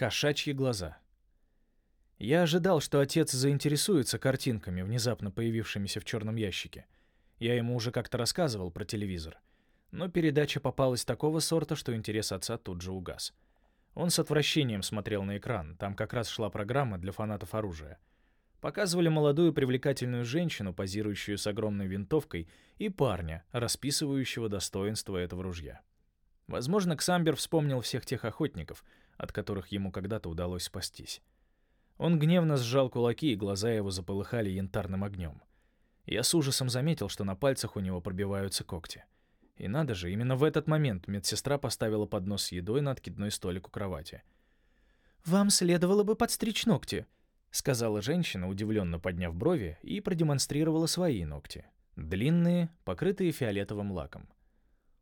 Кошачьи глаза. Я ожидал, что отец заинтересуется картинками, внезапно появившимися в черном ящике. Я ему уже как-то рассказывал про телевизор. Но передача попалась такого сорта, что интерес отца тут же угас. Он с отвращением смотрел на экран, там как раз шла программа для фанатов оружия. Показывали молодую привлекательную женщину, позирующую с огромной винтовкой, и парня, расписывающего достоинство этого ружья. Возможно, Ксамбер вспомнил всех тех охотников, от которых ему когда-то удалось спастись. Он гневно сжал кулаки, и глаза его заполыхали янтарным огнем. Я с ужасом заметил, что на пальцах у него пробиваются когти. И надо же, именно в этот момент медсестра поставила поднос с едой на откидной столик у кровати. «Вам следовало бы подстричь ногти», — сказала женщина, удивленно подняв брови, и продемонстрировала свои ногти. Длинные, покрытые фиолетовым лаком.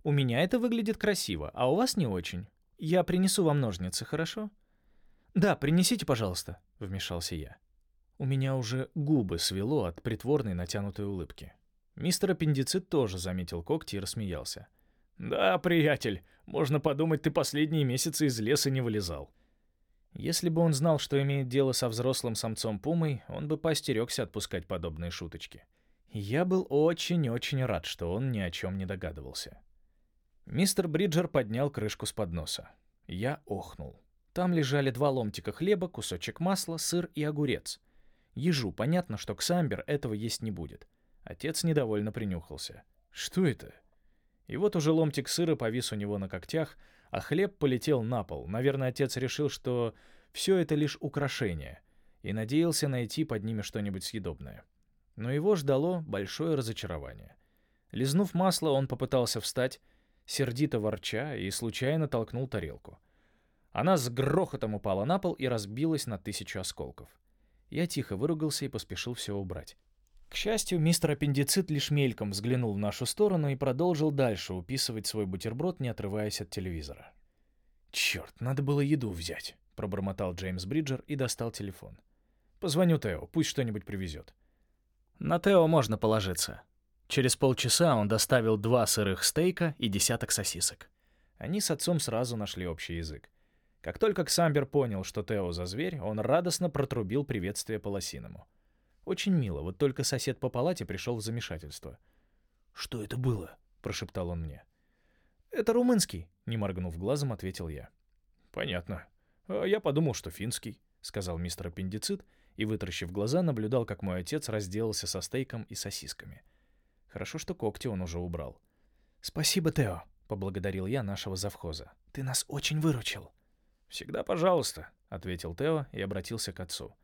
«У меня это выглядит красиво, а у вас не очень. Я принесу вам ножницы, хорошо?» «Да, принесите, пожалуйста», — вмешался я. У меня уже губы свело от притворной натянутой улыбки. Мистер Аппендицит тоже заметил когти и рассмеялся. «Да, приятель, можно подумать, ты последние месяцы из леса не вылезал». Если бы он знал, что имеет дело со взрослым самцом-пумой, он бы поостерегся отпускать подобные шуточки. Я был очень-очень рад, что он ни о чем не догадывался. Мистер Бриджер поднял крышку с подноса. Я охнул. Там лежали два ломтика хлеба, кусочек масла, сыр и огурец. Ежу понятно, что Ксамбер этого есть не будет. Отец недовольно принюхался. «Что это?» И вот уже ломтик сыра повис у него на когтях, а хлеб полетел на пол. Наверное, отец решил, что все это лишь украшение, и надеялся найти под ними что-нибудь съедобное. Но его ждало большое разочарование. Лизнув масло, он попытался встать, сердито ворча, и случайно толкнул тарелку. Она с грохотом упала на пол и разбилась на тысячу осколков. Я тихо выругался и поспешил все убрать. К счастью, мистер Аппендицит лишь мельком взглянул в нашу сторону и продолжил дальше уписывать свой бутерброд, не отрываясь от телевизора. «Черт, надо было еду взять», — пробормотал Джеймс Бриджер и достал телефон. «Позвоню Тео, пусть что-нибудь привезет». На Тео можно положиться. Через полчаса он доставил два сырых стейка и десяток сосисок. Они с отцом сразу нашли общий язык. Как только Ксамбер понял, что Тео за зверь, он радостно протрубил приветствие по лосиному. Очень мило, вот только сосед по палате пришел в замешательство. «Что это было?» — прошептал он мне. «Это румынский», — не моргнув глазом, ответил я. «Понятно. А я подумал, что финский», — сказал мистер Аппендицит и, вытаращив глаза, наблюдал, как мой отец разделался со стейком и сосисками. Хорошо, что когти он уже убрал. «Спасибо, Тео», — поблагодарил я нашего завхоза. «Ты нас очень выручил». «Всегда пожалуйста», — ответил Тео и обратился к отцу.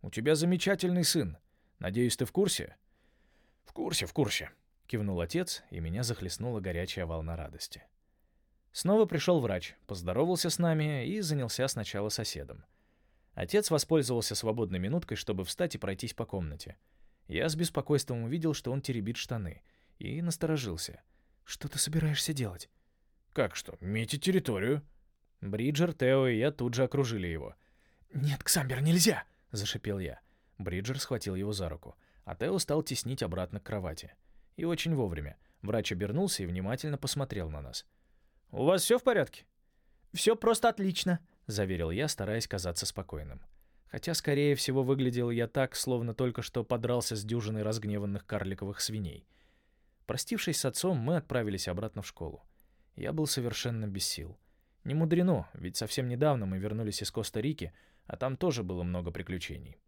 «У тебя замечательный сын. Надеюсь, ты в курсе?» «В курсе, в курсе», — кивнул отец, и меня захлестнула горячая волна радости. Снова пришел врач, поздоровался с нами и занялся сначала соседом. Отец воспользовался свободной минуткой, чтобы встать и пройтись по комнате. Я с беспокойством увидел, что он теребит штаны, и насторожился. «Что ты собираешься делать?» «Как что? Метить территорию?» Бриджер, Тео и я тут же окружили его. «Нет, Ксамбер, нельзя!» — зашипел я. Бриджер схватил его за руку, а Тео стал теснить обратно к кровати. И очень вовремя. Врач обернулся и внимательно посмотрел на нас. «У вас все в порядке?» «Все просто отлично», — заверил я, стараясь казаться спокойным. Хотя, скорее всего, выглядел я так, словно только что подрался с дюжиной разгневанных карликовых свиней. Простившись с отцом, мы отправились обратно в школу. Я был совершенно без сил. Не мудрено, ведь совсем недавно мы вернулись из Коста-Рики, а там тоже было много приключений.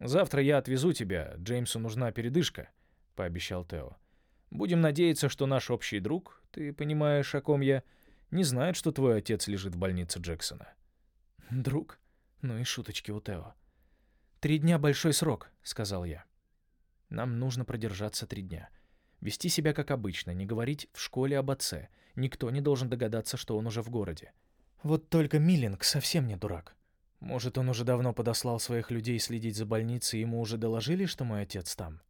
«Завтра я отвезу тебя, Джеймсу нужна передышка», — пообещал Тео. «Будем надеяться, что наш общий друг, ты понимаешь, о ком я, не знает, что твой отец лежит в больнице Джексона». «Друг? Ну и шуточки у Тео». «Три дня — большой срок», — сказал я. «Нам нужно продержаться три дня. Вести себя как обычно, не говорить в школе об отце. Никто не должен догадаться, что он уже в городе. Вот только Миллинг совсем не дурак. Может, он уже давно подослал своих людей следить за больницей, и ему уже доложили, что мой отец там?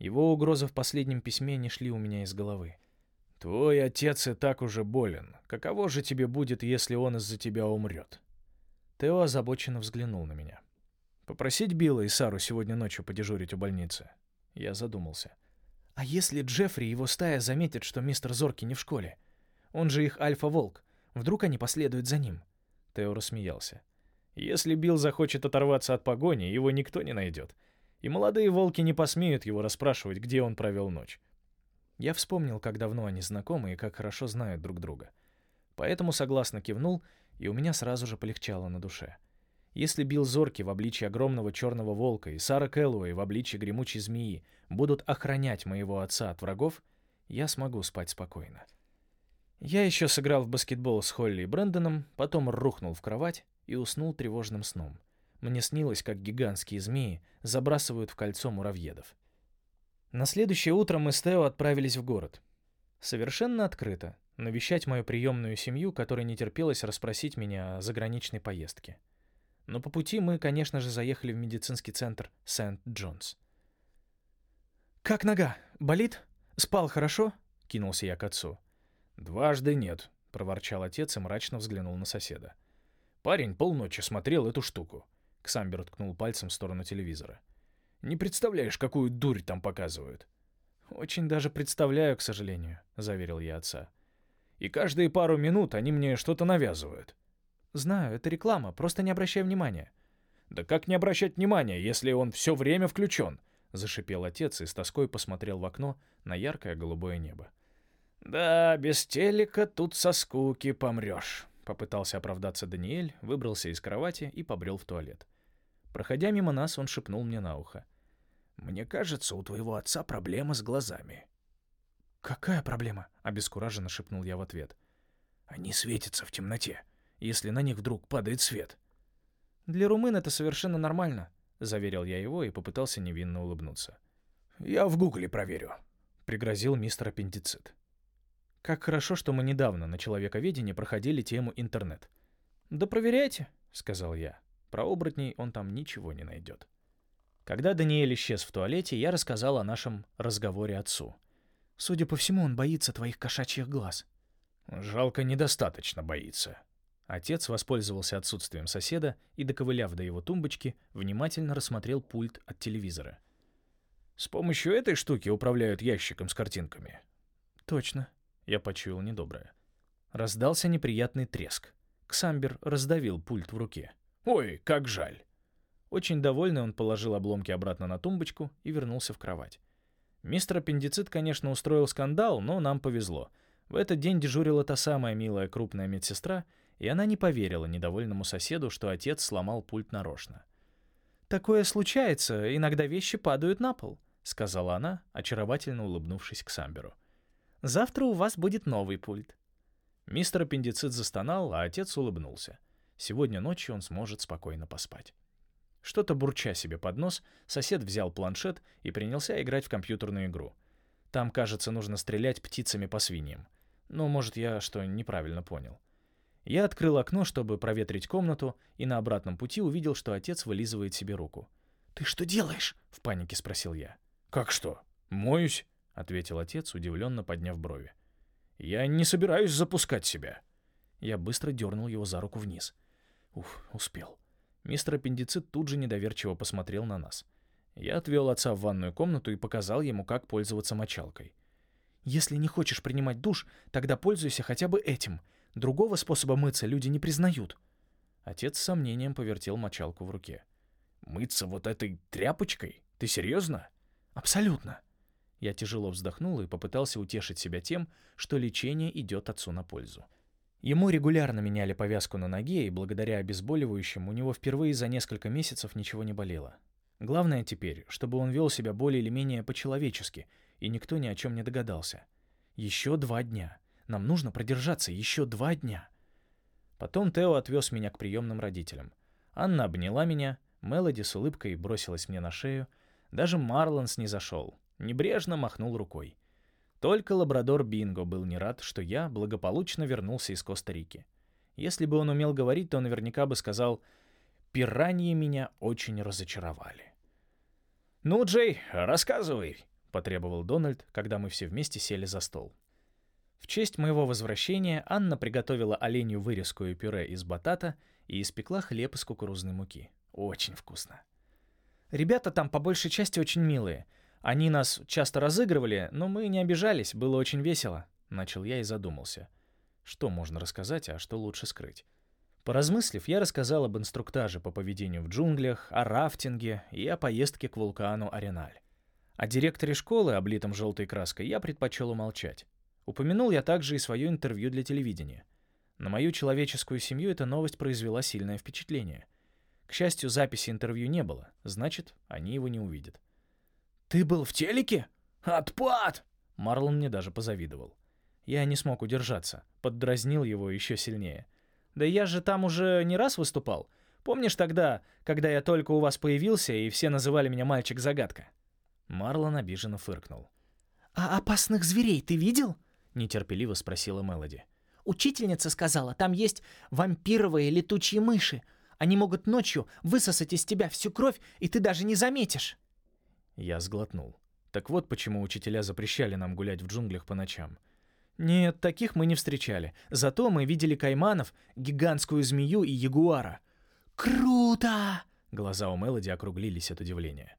Его угрозы в последнем письме не шли у меня из головы. «Твой отец и так уже болен. Каково же тебе будет, если он из-за тебя умрет?» Тео озабоченно взглянул на меня. «Попросить Билла и Сару сегодня ночью подежурить у больницы?» Я задумался. «А если Джеффри и его стая заметят, что мистер Зорки не в школе? Он же их альфа-волк. Вдруг они последуют за ним?» Тео рассмеялся. Если Билл захочет оторваться от погони, его никто не найдет. И молодые волки не посмеют его расспрашивать, где он провел ночь. Я вспомнил, как давно они знакомы и как хорошо знают друг друга. Поэтому согласно кивнул, и у меня сразу же полегчало на душе. Если Билл Зорки в обличии огромного черного волка и Сара Кэллоуэй в обличии гремучей змеи будут охранять моего отца от врагов, я смогу спать спокойно. Я еще сыграл в баскетбол с Холли и Брэндоном, потом рухнул в кровать и уснул тревожным сном. Мне снилось, как гигантские змеи забрасывают в кольцо муравьедов. На следующее утро мы с Тео отправились в город. Совершенно открыто, навещать мою приемную семью, которой не терпелось расспросить меня о заграничной поездке. Но по пути мы, конечно же, заехали в медицинский центр Сент-Джонс. «Как нога? Болит? Спал хорошо?» — кинулся я к отцу. «Дважды нет», — проворчал отец и мрачно взглянул на соседа. Парень полночи смотрел эту штуку. Ксамбер ткнул пальцем в сторону телевизора. «Не представляешь, какую дурь там показывают». «Очень даже представляю, к сожалению», — заверил я отца. «И каждые пару минут они мне что-то навязывают». «Знаю, это реклама, просто не обращай внимания». «Да как не обращать внимания, если он все время включен?» — зашипел отец и с тоской посмотрел в окно на яркое голубое небо. «Да, без телека тут со скуки помрешь», — попытался оправдаться Даниэль, выбрался из кровати и побрел в туалет. Проходя мимо нас, он шепнул мне на ухо. «Мне кажется, у твоего отца проблема с глазами». «Какая проблема?» — обескураженно шепнул я в ответ. «Они светятся в темноте, если на них вдруг падает свет». «Для румын это совершенно нормально», — заверил я его и попытался невинно улыбнуться. «Я в гугле проверю», — пригрозил мистер Аппендицит. Как хорошо, что мы недавно на человековедении проходили тему интернет. «Да проверяйте», — сказал я. Про оборотней он там ничего не найдет. Когда Даниэль исчез в туалете, я рассказал о нашем разговоре отцу. «Судя по всему, он боится твоих кошачьих глаз». «Жалко, недостаточно боится». Отец воспользовался отсутствием соседа и, доковыляв до его тумбочки, внимательно рассмотрел пульт от телевизора. «С помощью этой штуки управляют ящиком с картинками?» «Точно», я почуял недоброе. Раздался неприятный треск. Ксамбер раздавил пульт в руке. «Ой, как жаль!» Очень довольный он положил обломки обратно на тумбочку и вернулся в кровать. Мистер Аппендицит, конечно, устроил скандал, но нам повезло. В этот день дежурила та самая милая крупная медсестра, и она не поверила недовольному соседу, что отец сломал пульт нарочно. «Такое случается, иногда вещи падают на пол», — сказала она, очаровательно улыбнувшись к Самберу. Завтра у вас будет новый пульт». Мистер Аппендицит застонал, а отец улыбнулся. Сегодня ночью он сможет спокойно поспать. Что-то бурча себе под нос, сосед взял планшет и принялся играть в компьютерную игру. Там, кажется, нужно стрелять птицами по свиньям. Ну, может, я что неправильно понял. Я открыл окно, чтобы проветрить комнату, и на обратном пути увидел, что отец вылизывает себе руку. «Ты что делаешь?» — в панике спросил я. «Как что? Моюсь?» ответил отец, удивленно подняв брови. Я не собираюсь запускать себя. Я быстро дернул его за руку вниз. Ух, успел. Мистер Аппендицит тут же недоверчиво посмотрел на нас. Я отвел отца в ванную комнату и показал ему, как пользоваться мочалкой. «Если не хочешь принимать душ, тогда пользуйся хотя бы этим. Другого способа мыться люди не признают». Отец с сомнением повертел мочалку в руке. «Мыться вот этой тряпочкой? Ты серьезно?» «Абсолютно. Я тяжело вздохнул и попытался утешить себя тем, что лечение идет отцу на пользу. Ему регулярно меняли повязку на ноге, и благодаря обезболивающим у него впервые за несколько месяцев ничего не болело. Главное теперь, чтобы он вел себя более или менее по-человечески, и никто ни о чем не догадался. Еще два дня. Нам нужно продержаться еще два дня. Потом Тео отвез меня к приемным родителям. Анна обняла меня, Мелоди с улыбкой бросилась мне на шею. Даже Марлонс не зашел, Небрежно махнул рукой. Только лабрадор Бинго был не рад, что я благополучно вернулся из Коста-Рики. Если бы он умел говорить, то наверняка бы сказал «Пираньи меня очень разочаровали». «Ну, Джей, рассказывай», — потребовал Дональд, когда мы все вместе сели за стол. В честь моего возвращения Анна приготовила оленью вырезку и пюре из батата и испекла хлеб из кукурузной муки. Очень вкусно. Ребята там по большей части очень милые — они нас часто разыгрывали, но мы не обижались, было очень весело. Начал я и задумался. Что можно рассказать, а что лучше скрыть? Поразмыслив, я рассказал об инструктаже по поведению в джунглях, о рафтинге и о поездке к вулкану Ареналь. О директоре школы, облитом желтой краской, я предпочел умолчать. Упомянул я также и свое интервью для телевидения. На мою человеческую семью эта новость произвела сильное впечатление. К счастью, записи интервью не было, значит, они его не увидят. «Ты был в телеке? Отпад!» Марлон мне даже позавидовал. Я не смог удержаться, поддразнил его еще сильнее. «Да я же там уже не раз выступал. Помнишь тогда, когда я только у вас появился, и все называли меня «мальчик-загадка»?» Марлон обиженно фыркнул. «А опасных зверей ты видел?» — нетерпеливо спросила Мелоди. «Учительница сказала, там есть вампировые летучие мыши. Они могут ночью высосать из тебя всю кровь, и ты даже не заметишь». Я сглотнул. Так вот почему учителя запрещали нам гулять в джунглях по ночам. Нет, таких мы не встречали. Зато мы видели кайманов, гигантскую змею и ягуара. «Круто!» Глаза у Мелоди округлились от удивления.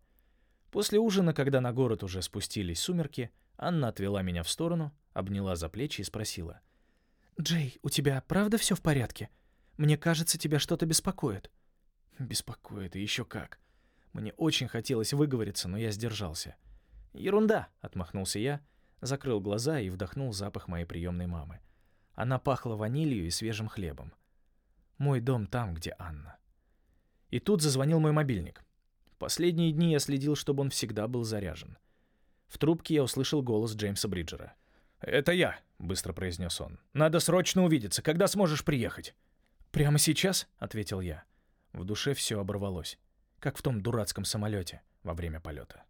После ужина, когда на город уже спустились сумерки, Анна отвела меня в сторону, обняла за плечи и спросила. «Джей, у тебя правда все в порядке? Мне кажется, тебя что-то беспокоит». «Беспокоит, и еще как. Мне очень хотелось выговориться, но я сдержался. «Ерунда», — отмахнулся я, закрыл глаза и вдохнул запах моей приемной мамы. Она пахла ванилью и свежим хлебом. Мой дом там, где Анна. И тут зазвонил мой мобильник. Последние дни я следил, чтобы он всегда был заряжен. В трубке я услышал голос Джеймса Бриджера. «Это я», — быстро произнес он. «Надо срочно увидеться. Когда сможешь приехать?» «Прямо сейчас?» — ответил я. В душе все оборвалось как в том дурацком самолете во время полета.